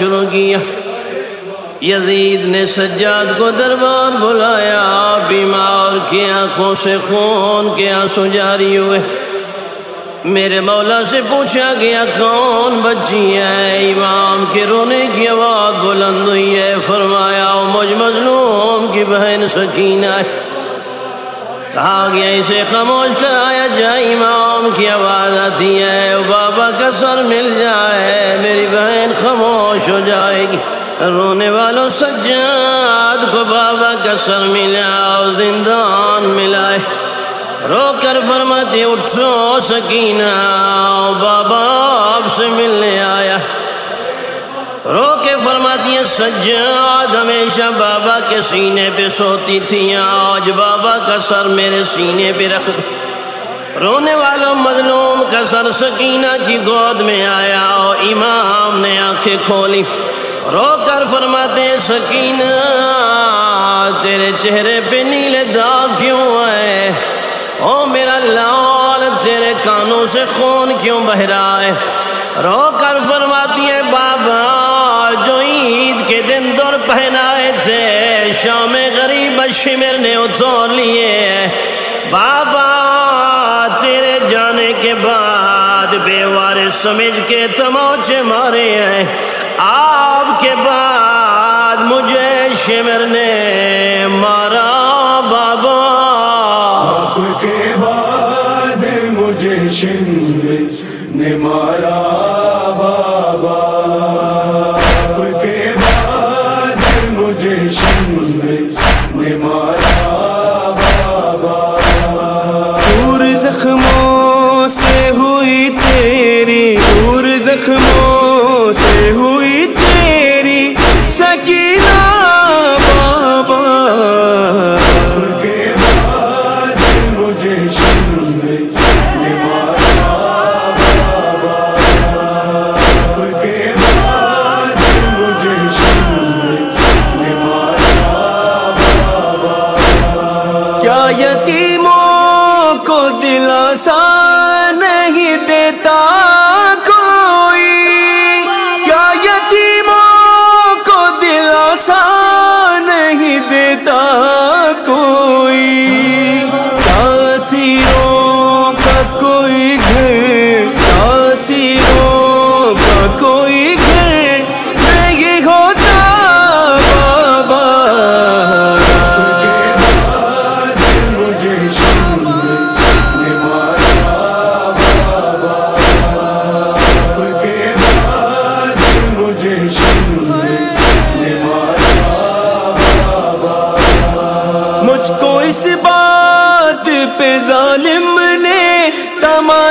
شروع کیا۔ یزید نے سجاد کو دربار بلایا، بیمار کی آنکھوں سے خون کے آنسو جاری ہوئے۔ میرے مولا سے پوچھا گیا، کون بچی ہے؟ امام کے رونے کی آواز بلند ہوئی ہے، فرمایا مجھ مظلوم کی بہن سکینہ ہے۔ کہا گیا، اسے خاموش کرایا جائے امام کی آواز آتی ہے بابا کا سر مل جائے، میری بہن خاموش ہو جائے گی۔ رونے والوں سجاد کو بابا کا سر ملا زندان ملائے۔ رو کر فرماتے، اٹھو سکینہ بابا آپ سے ملنے آیا رو کے فرماتی ہیں سجاد ہمیشہ بابا کے سینے پہ سوتی تھی آج بابا کا سر میرے سینے پہ رکھ دو۔ رونے والوں مظلوم کا سر سکینہ کی گود میں آیا اور امام نے آنکھیں کھولی۔ رو کر فرماتے، سکینہ، تیرے چہرے پہ نیلے داغ کیوں ہے او میرا لال، تیرے کانوں سے خون کیوں بہ رہا ہے؟ رو کر فرماتی ہے، بابا شام غریب شمر نے اتور لیے۔ بابا، تیرے جانے کے بعد بے وارث سمجھ کے تموچے مارے ہیں۔ آپ کے بعد مجھے شمر نے مارا۔ بابا، آپ کے بعد مجھے شمر مولا کیا یتیموں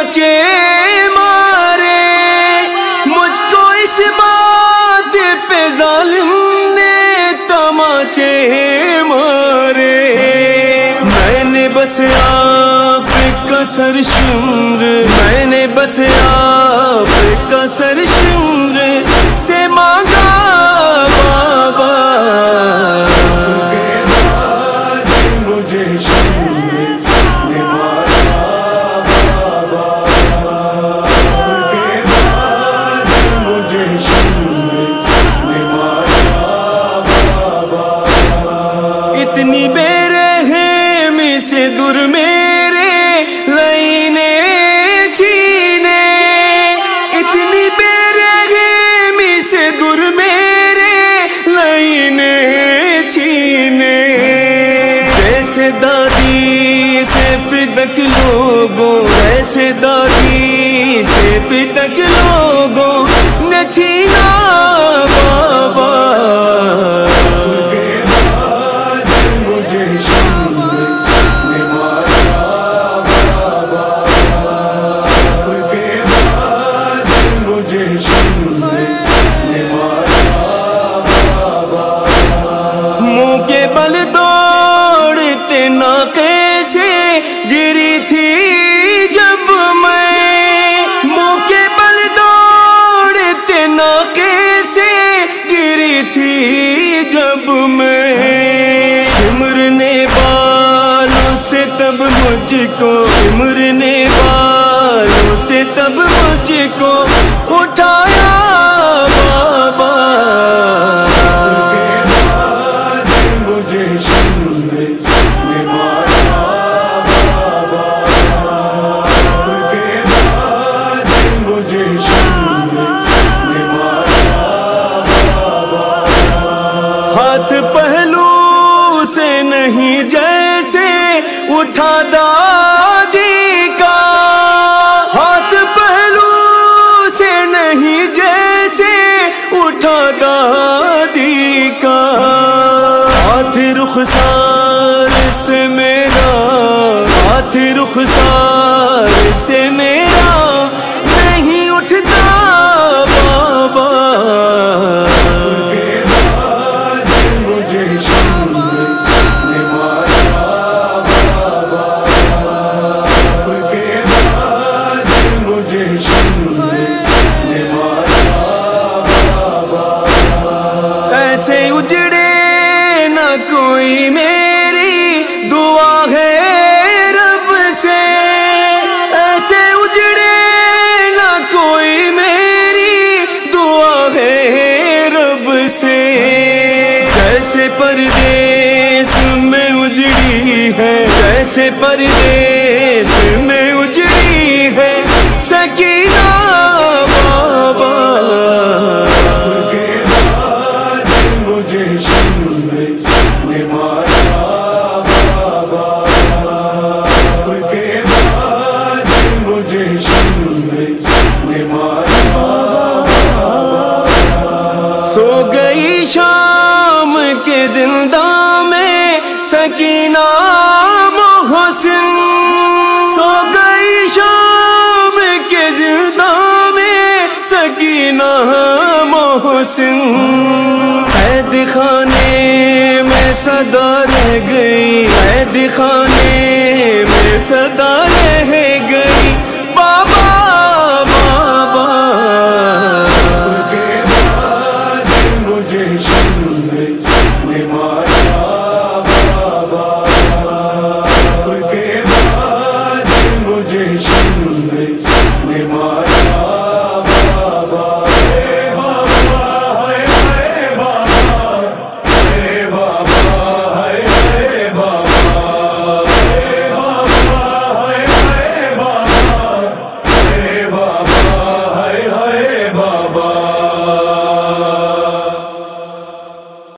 تماچے مارے، مجھ کو اس بات پہ ظالم نے تماچے مارے۔ میں نے بس آپ کا سر شمر، میں نے بس آپ کا سر شمر سے مانگا سے دادی سے فدک لوگوں نے چھینا۔ مجھ کو مرنے والوں سے تب مجھ کو اٹھا ہاتھ سے جیسے پردیس میں اجڑی ہے، جیسے پردیس میں اجڑی ہے۔ سکینہ بابا۔ کے مجھے کے سو گئی شام کے زندہ میں سکینہ محسن سو گئی شام کے زندہ میں سکینہ محسن قید خانے میں صدا رہ گئی قید خانے میں صدا